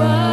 over.